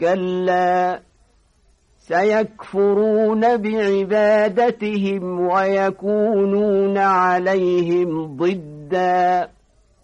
كلا سيكفرون بعبادتهم ويكونون عليهم ضدًا.